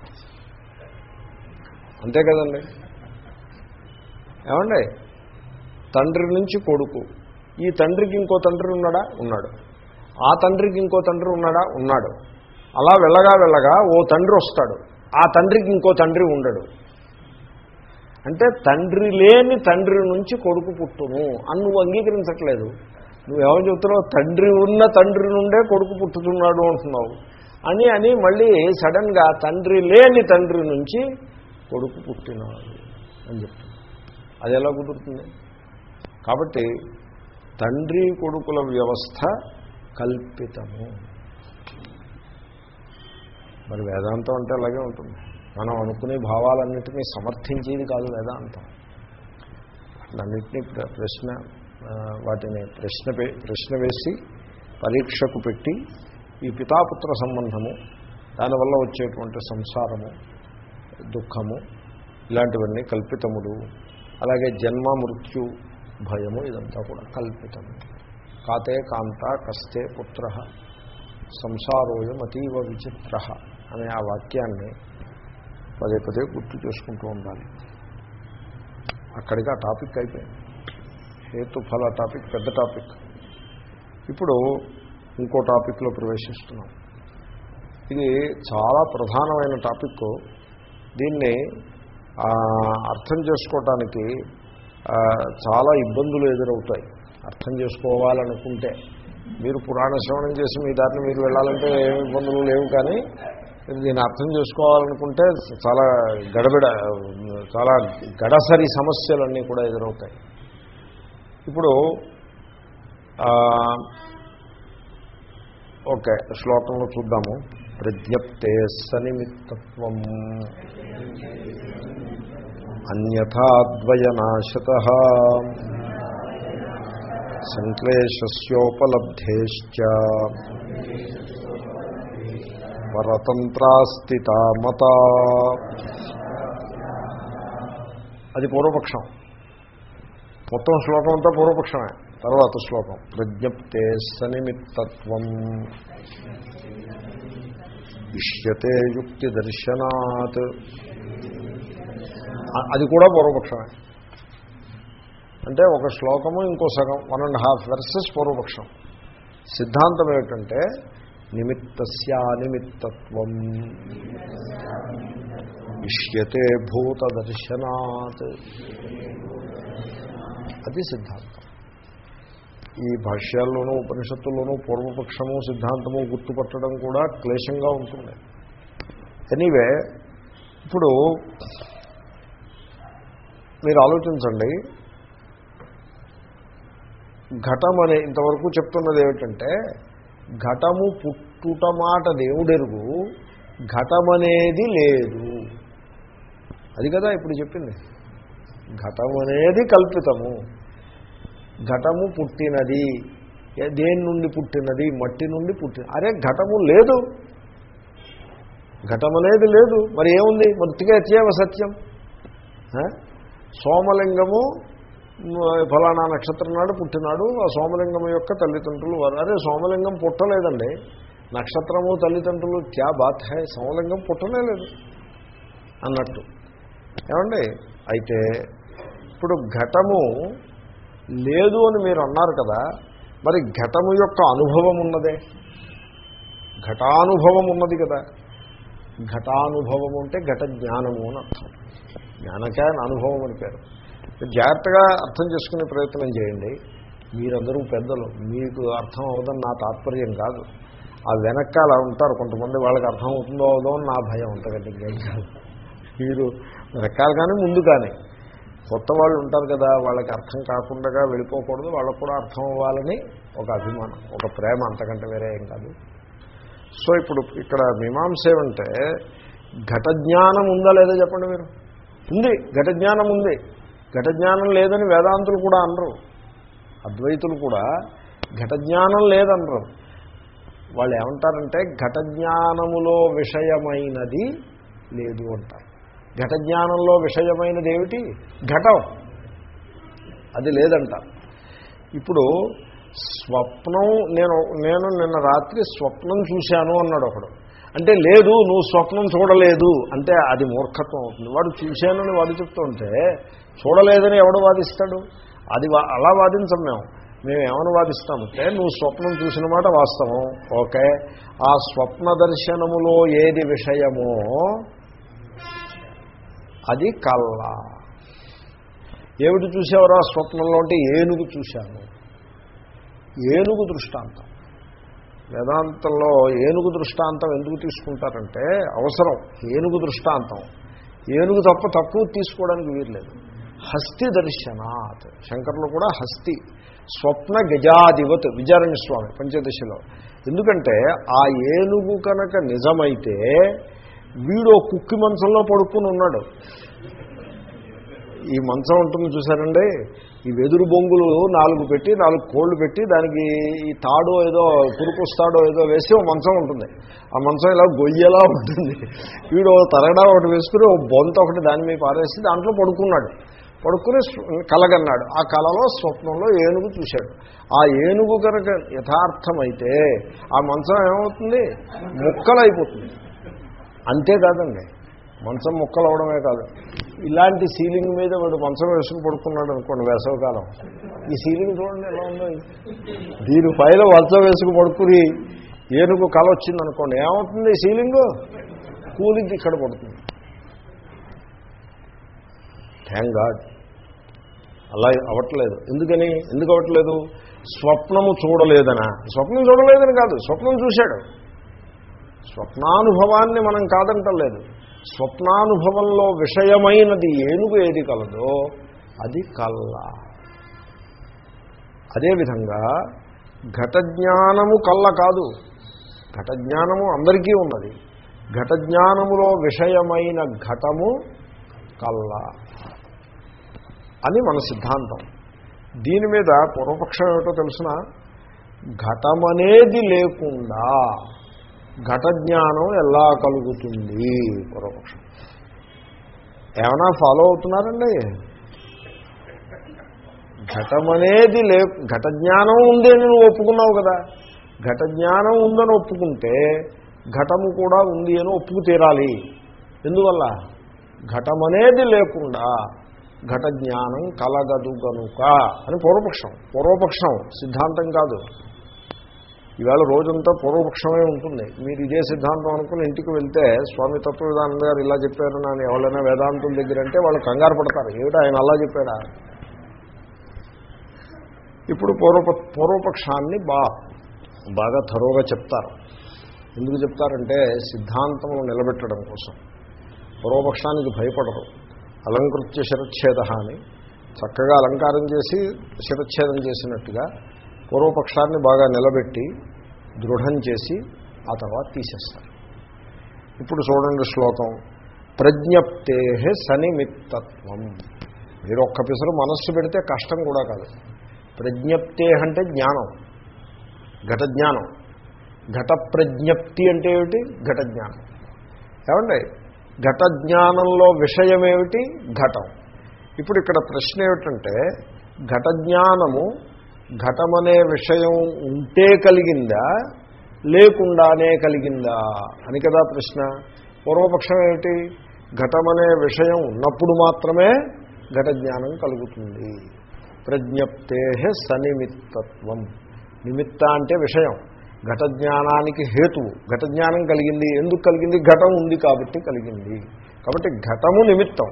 అంతే కదండి? ఏమండి? తండ్రి నుంచి కొడుకు. ఈ తండ్రికి ఇంకో తండ్రి ఉన్నాడా? ఉన్నాడు. ఆ తండ్రికి ఇంకో తండ్రి ఉన్నాడా? ఉన్నాడు. అలా వెళ్ళగా వెళ్ళగా ఓ తండ్రి వస్తాడు. ఆ తండ్రికి ఇంకో తండ్రి ఉండడు. అంటే తండ్రి లేని తండ్రి నుంచి కొడుకు పుట్టును అని నువ్వు అంగీకరించట్లేదు. నువ్వేమో చెప్తున్నావు? తండ్రి ఉన్న తండ్రి నుండే కొడుకు పుట్టుతున్నాడు అంటున్నావు. అని అని మళ్ళీ సడన్గా తండ్రి లేని తండ్రి నుంచి కొడుకు పుట్టినాడు అని చెప్తున్నావు. అది ఎలా కుదురుతుంది? కాబట్టి తండ్రి కొడుకుల వ్యవస్థ కల్పితము. మరి వేదాంతం అంటే అలాగే ఉంటుంది. మనం అనుకునే భావాలన్నింటినీ సమర్థించేది కాదు వేదాంతం. అన్నింటినీ ప్రశ్న వాటిని ప్రశ్న ప్రశ్న వేసి పరీక్షకు పెట్టి ఈ పితాపుత్ర సంబంధము దానివల్ల వచ్చేటువంటి సంసారము దుఃఖము ఇలాంటివన్నీ కల్పితములు. అలాగే జన్మ మృత్యు భయము ఇదంతా కూడా కల్పితం. కాతే కాంత కస్తే పుత్ర సంసారోయం అతీవ విచిత్ర అనే ఆ వాక్యాన్ని పదే పదే గుర్తు చేసుకుంటూ ఉండాలి. అక్కడికి ఆ టాపిక్ అయిపోయింది. హేతుఫల టాపిక్ పెద్ద టాపిక్. ఇప్పుడు ఇంకో టాపిక్లో ప్రవేశిస్తున్నాం. ఇది చాలా ప్రధానమైన టాపిక్. దీన్ని అర్థం చేసుకోవటానికి చాలా ఇబ్బందులు ఎదురవుతాయి. అర్థం చేసుకోవాలనుకుంటే. మీరు పురాణ శ్రవణం చేసి మీ దారిని మీరు వెళ్ళాలంటే ఏమి ఇబ్బందులు లేవు కానీ దీన్ని అర్థం చేసుకోవాలనుకుంటే చాలా గడబిడ చాలా గడసరి సమస్యలన్నీ కూడా ఎదురవుతాయి. ఇప్పుడు ఓకే శ్లోకంలో చూద్దాము. ప్రజ్ఞప్తే సనిమిత్తత్వం. అన్యథాద్వయనాశత సంక్లేశస్యోపలబ్ధేశ్చ. పరతంత్రాస్థితామత అది పూర్వపక్షం. మొత్తం శ్లోకం అంతా పూర్వపక్షమే. తర్వాత శ్లోకం. ప్రజ్ఞప్తే సనిమిత్తత్వం. ఇష్యతే యుక్తి దర్శనాత్ అది కూడా పూర్వపక్షమే. అంటే ఒక శ్లోకము ఇంకో సగం వన్ అండ్ హాఫ్ వెర్సెస్ పూర్వపక్షం. సిద్ధాంతం ఏమిటంటే నిమిత్తస్యానిమిత్తత్వం ఇష్యతే భూతదర్శనాత్ అది సిద్ధాంతం. ఈ భాష్యాల్లోనూ ఉపనిషత్తుల్లోనూ పూర్వపక్షము సిద్ధాంతము గుర్తుపట్టడం కూడా క్లేశంగా ఉంటుంది. ఎనీవే ఇప్పుడు మీరు ఆలోచించండి. ఘటం అనే ఇంతవరకు చెప్తున్నది ఏమిటంటే ఘటము పుట్టుట మాట దేవుడెరుగు ఘటమనేది లేదు. అది కదా ఇప్పుడు చెప్పింది. ఘటం అనేది కల్పితము. ఘటము పుట్టినది దేని నుండి పుట్టినది మట్టి నుండి పుట్టిన అరే ఘటము లేదు. ఘటం అనేది లేదు. మరి ఏముంది? మృతిగా ఎత్యేవ సత్యం. సోమలింగము ఫలానా నక్షత్రం నాడు పుట్టినాడు ఆ సోమలింగం యొక్క తల్లిదండ్రులు వారు. అరే సోమలింగం పుట్టలేదండి. నక్షత్రము తల్లిదండ్రులు క్యా బాత్ సోమలింగం పుట్టలే లేదు అన్నట్టు. ఏమండి? అయితే ఇప్పుడు ఘటము లేదు అని మీరు అన్నారు కదా మరి ఘటము యొక్క అనుభవం ఉన్నదే. ఘటానుభవం ఉన్నది కదా. ఘటానుభవం అంటే ఘట జ్ఞానము అని అర్థం. జ్ఞానకే అనుభవం అని పేరు. జాగ్రత్తగా అర్థం చేసుకునే ప్రయత్నం చేయండి. మీరందరూ పెద్దలు. మీకు అర్థం అవ్వదని నా తాత్పర్యం కాదు. ఆ వెనకాల ఉంటారు. కొంతమంది వాళ్ళకి అర్థం అవుతుందో అవుదో అని నా భయం అంతకంటే కాదు. మీరు వెనకాల కానీ ముందు కానీ కొత్త వాళ్ళు ఉంటారు కదా వాళ్ళకి అర్థం కాకుండా వెళ్ళిపోకూడదు. వాళ్ళకు కూడా అర్థం అవ్వాలని ఒక అభిమానం ఒక ప్రేమ అంతకంటే వేరే ఏం కాదు. సో ఇప్పుడు ఇక్కడ మీమాంస ఏమంటే ఘట జ్ఞానం ఉందా లేదా చెప్పండి మీరు? ఉంది ఘట జ్ఞానం ఉంది. ఘట జ్ఞానం లేదని వేదాంతులు కూడా అనరు. అద్వైతులు కూడా ఘట జ్ఞానం లేదనరు. వాళ్ళు ఏమంటారంటే ఘట జ్ఞానములో విషయమైనది లేదు అంటారు. ఘట జ్ఞానంలో విషయమైనది ఏమిటి? ఘటం. అది లేదంటారు. ఇప్పుడు స్వప్నం నేను నేను నిన్న రాత్రి స్వప్నం చూశాను అన్నాడు ఒకడు. అంటే లేదు నువ్వు స్వప్నం చూడలేదు అంటే అది మూర్ఖత్వం అవుతుంది. వాడు చూశానని వాడు చెప్తుంటే చూడలేదని ఎవడు వాదిస్తాడు? అది వా- అలా వాదించం మేము. మేము ఏమని వాదిస్తామంటే నువ్వు స్వప్నం చూసిన మాట వాస్తవం. ఓకే. ఆ స్వప్న దర్శనములో ఏది విషయమో అది కళ్ళ. ఏమిటి చూసావరా స్వప్నంలో అంటే ఏనుగు చూశాను. ఏనుగు దృష్టాంతం. వేదాంతంలో ఏనుగు దృష్టాంతం ఎందుకు తీసుకుంటారంటే అవసరం ఏనుగు దృష్టాంతం. ఏనుగు తప్ప తక్కువ తీసుకోవడానికి వీర్లేదు హస్తి దర్శనాత్. శంకర్లు కూడా హస్తి. స్వప్న గజాధివత్ విజయారణ్య స్వామి పంచదశలో. ఎందుకంటే ఆ ఏనుగు కనుక నిజమైతే వీడు కుక్కి మంచంలో పడుకుని ఉన్నాడు. ఈ మంచం ఉంటుంది చూసారండి ఈ వెదురు బొంగులు నాలుగు పెట్టి నాలుగు కోళ్ళు పెట్టి దానికి ఈ తాడో ఏదో పురుకొస్తాడో ఏదో వేసి ఓ మంచం ఉంటుంది. ఆ మంచం ఇలా గొయ్యేలా ఉంటుంది. వీడు తరగడా ఒకటి వేసుకుని ఓ బొంత ఒకటి దాని మీద పారేసి దాంట్లో పడుకున్నాడు. పడుకుని కలగన్నాడు. ఆ కలలో స్వప్నంలో ఏనుగు చూశాడు. ఆ ఏనుగు కనుక యథార్థమైతే ఆ మంచం ఏమవుతుంది? ముక్కలైపోతుంది. అంతేకాదండి. మంచం ముక్కలు అవడమే కాదు. ఇలాంటి సీలింగ్ మీద వాడు మంచం వేసుకుని పడుకున్నాడు అనుకోండి వేసవకాలం. ఈ సీలింగ్ చూడండి ఎలా ఉన్నాయి దీని పైన మంచం వేసుకుని పడుకుని ఏనుగు కల వచ్చింది అనుకోండి. ఏమవుతుంది ఈ సీలింగ్? కూలింగ్ ఇక్కడ పడుతుంది. థ్యాంక్ గాడ్ అలా అవ్వట్లేదు. ఎందుకని? ఎందుకు అవ్వట్లేదు? స్వప్నము చూడలేదనా? స్వప్నం చూడలేదని కాదు స్వప్నం చూశాడు. స్వప్నానుభవాన్ని మనం కాదంటలేదు. స్వప్నానుభవంలో విషయమైనది ఏనుగు ఏది కలదో అది కళ్ళ. అదేవిధంగా ఘటజ్ఞానము కళ్ళ కాదు. ఘటజ్ఞానము అందరికీ ఉన్నది. ఘటజ్ఞానములో విషయమైన ఘటము కళ్ళ అని మన సిద్ధాంతం. దీని మీద పూర్వపక్షం ఏమిటో తెలిసిన? ఘటమనేది లేకుండా ఘట జ్ఞానం ఎలా కలుగుతుంది? పూర్వపక్షం ఏమైనా ఫాలో అవుతున్నారండి? ఘటమనేది లే ఘట జ్ఞానం ఉంది అని నువ్వు ఒప్పుకున్నావు కదా. ఘట జ్ఞానం ఉందని ఒప్పుకుంటే ఘటము కూడా ఉంది అని ఒప్పుకు తీరాలి. ఎందువల్ల? ఘటమనేది లేకుండా ఘట జ్ఞానం కలగదు గనుక అని పూర్వపక్షం. పూర్వపక్షం సిద్ధాంతం కాదు. ఈవేళ రోజంతా పూర్వపక్షమే ఉంటుంది. మీరు ఇదే సిద్ధాంతం అనుకుని ఇంటికి వెళ్తే స్వామి తత్వవిధానంద గారు ఇలా చెప్పారు నన్ను ఎవరైనా వేదాంతుల దగ్గర అంటే వాళ్ళు కంగారు పడతారు. ఏమిటో ఆయన అలా చెప్పాడా? ఇప్పుడు పూర్వప పూర్వపక్షాన్ని బా బాగా థరోగా చెప్తారు. ఎందుకు చెప్తారంటే సిద్ధాంతం నిలబెట్టడం కోసం. పూర్వపక్షానికి భయపడరు. అలంకృత్య శిరచ్ఛేద అని చక్కగా అలంకారం చేసి శిరచ్ఛేదం చేసినట్టుగా పూర్వపక్షాన్ని బాగా నిలబెట్టి దృఢం చేసి ఆ తర్వాత తీసేస్తారు. ఇప్పుడు చూడండి శ్లోకం. ప్రజ్ఞప్తే సనిమిత్తత్వం. మీరు ఒక్క పిసరు మనస్సు పెడితే కష్టం కూడా కాదు. ప్రజ్ఞప్తే అంటే జ్ఞానం. ఘట జ్ఞానం. ఘట ప్రజ్ఞప్తి అంటే ఏమిటి? ఘట జ్ఞానం. ఏమండి? ఘట జ్ఞానంలో విషయం ఏమిటి ఘటం. ఇప్పుడు ఇక్కడ ప్రశ్న ఏమిటంటే ఘట జ్ఞానము ఘటమనే విషయం ఉంటే కలిగిందా? లేకుండానే కలిగిందా? అని కదా ప్రశ్న. పూర్వపక్షం ఏమిటి? ఘటమనే విషయం ఉన్నప్పుడు మాత్రమే ఘట జ్ఞానం కలుగుతుంది. ప్రజ్ఞప్తే సనిమిత్తత్వం. నిమిత్త అంటే విషయం. ఘట జ్ఞానానికి హేతువు. ఘట జ్ఞానం కలిగింది. ఎందుకు కలిగింది? ఘటం ఉంది కాబట్టి కలిగింది. కాబట్టి ఘటము నిమిత్తం.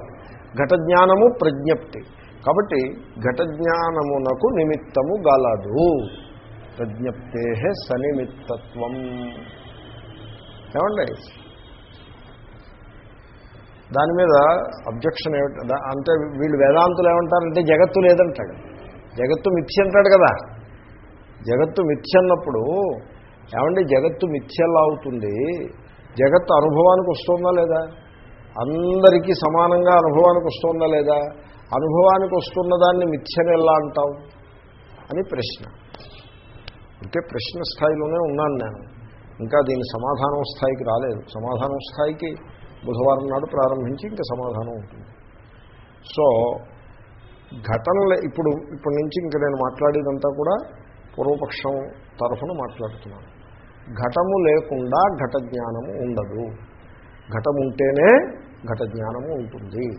ఘట జ్ఞానము ప్రజ్ఞప్తి. కాబట్టి ఘటజ్ఞానమునకు నిమిత్తము గలదు. ప్రజ్ఞప్తే సనిమిత్తత్వం. ఏమండి? దాని మీద అబ్జెక్షన్ ఏమిటి? అంటే వీళ్ళు వేదాంతులు ఏమంటారంటే జగత్తు లేదంటాడు. జగత్తు మిథ్య అంటాడు కదా. జగత్తు మిథ్య అన్నప్పుడు ఏమండి? జగత్తు మిథ్యలా అవుతుంది. జగత్తు అనుభవానికి వస్తుందా లేదా? అందరికీ సమానంగా అనుభవానికి వస్తుందా లేదా? అనుభవానికి వస్తున్న దాన్ని మిథ్యని ఎలా అంటావు? అని ప్రశ్న. అంటే ప్రశ్న స్థాయిలోనే ఉన్నాను నేను. ఇంకా దీని సమాధానం స్థాయికి రాలేదు. సమాధానం స్థాయికి బుధవారం నాడు ప్రారంభించి ఇంకా సమాధానం ఉంటుంది. సో ఘటనలు ఇప్పుడు ఇప్పటి నుంచి ఇంక నేను మాట్లాడేదంతా కూడా పూర్వపక్షం తరఫున మాట్లాడుతున్నాను. ఘటము లేకుండా ఘట జ్ఞానము ఉండదు. ఘటం ఉంటేనే ఘట జ్ఞానము ఉంటుంది.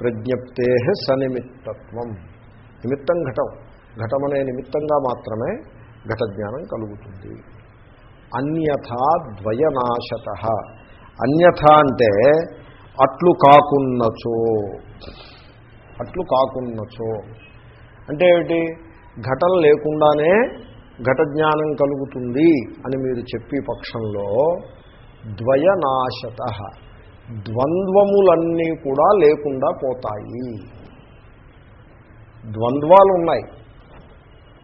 ప్రజ్ఞప్తే సనిమిత్తత్వం. నిమిత్తం ఘటం. ఘటమనే నిమిత్తంగా మాత్రమే ఘట జ్ఞానం కలుగుతుంది. అన్యథా ద్వయనాశత. అన్యథ అంటే అట్లు కాకున్నచో. అట్లు కాకున్నచో. అంటే ఏమిటి? ఘటన లేకుండానే ఘట జ్ఞానం కలుగుతుంది అని మీరు చెప్పే పక్షంలో ద్వయనాశత. ద్వంద్వములన్నీ కూడా లేకుండా పోతాయి. ద్వంద్వాలు ఉన్నాయి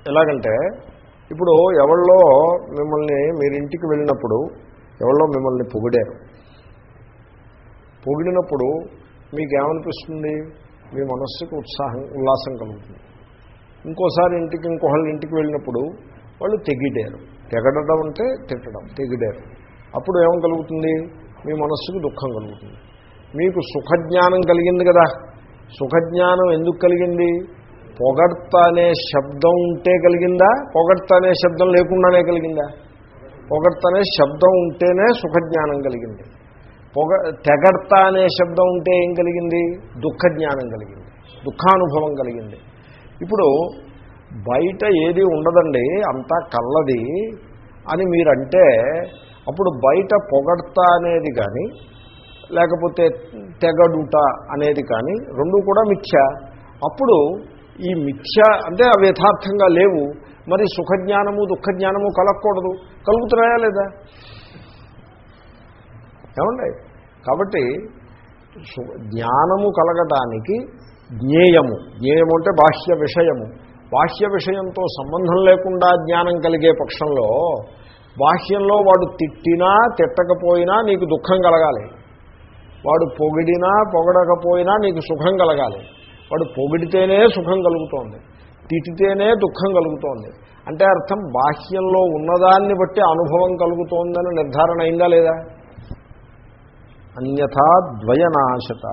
ఎలాగంటే ఇప్పుడు ఎవళ్ళో మిమ్మల్ని మీరు ఇంటికి వెళ్ళినప్పుడు ఎవళ్ళో మిమ్మల్ని పొగిడారు. పొగిడినప్పుడు మీకు ఏమనిపిస్తుంది మీ మనస్సుకు ఉత్సాహం ఉల్లాసం కలుగుతుంది. ఇంకోసారి ఇంటికి ఇంకొకళ్ళ ఇంటికి వెళ్ళినప్పుడు వాళ్ళు తెగిడారు. తెగడడం అంటే తిట్టడం తెగిడారు. అప్పుడు ఏం కలుగుతుంది? మీ మనస్సుకు దుఃఖం కలుగుతుంది. మీకు సుఖజ్ఞానం కలిగింది కదా. సుఖజ్ఞానం ఎందుకు కలిగింది? పొగడ్త అనే శబ్దం ఉంటే కలిగిందా? పొగడ్త అనే శబ్దం లేకుండానే కలిగిందా? పొగడ్త అనే శబ్దం ఉంటేనే సుఖజ్ఞానం కలిగింది. పొగ తెగడ్త అనే శబ్దం ఉంటే ఏం కలిగింది? దుఃఖ జ్ఞానం కలిగింది. దుఃఖానుభవం కలిగింది. ఇప్పుడు బయట ఏది ఉండదండి అంతా కల్లది అని మీరంటే అప్పుడు బయట పొగడత అనేది కానీ లేకపోతే తెగడుట అనేది కానీ రెండు కూడా మిథ్య. అప్పుడు ఈ మిథ్య అంటే అవి యథార్థంగా లేవు. మరి సుఖజ్ఞానము దుఃఖజ్ఞానము కలగకూడదు. కలుగుతున్నాయా లేదా? ఏమండి? కాబట్టి జ్ఞానము కలగటానికి జ్ఞేయము. జ్ఞేయము అంటే బాహ్య విషయము. బాహ్య విషయంతో సంబంధం లేకుండా జ్ఞానం కలిగే పక్షంలో బాహ్యంలో వాడు తిట్టినా తిట్టకపోయినా నీకు దుఃఖం కలగాలి. వాడు పొగిడినా పొగడకపోయినా నీకు సుఖం కలగాలి. వాడు పొగిడితేనే సుఖం కలుగుతోంది తిట్టితేనే దుఃఖం కలుగుతోంది. అంటే అర్థం బాహ్యంలో ఉన్నదాన్ని బట్టి అనుభవం కలుగుతోందని నిర్ధారణ అయిందా లేదా? అన్యథా ద్వయనాశత.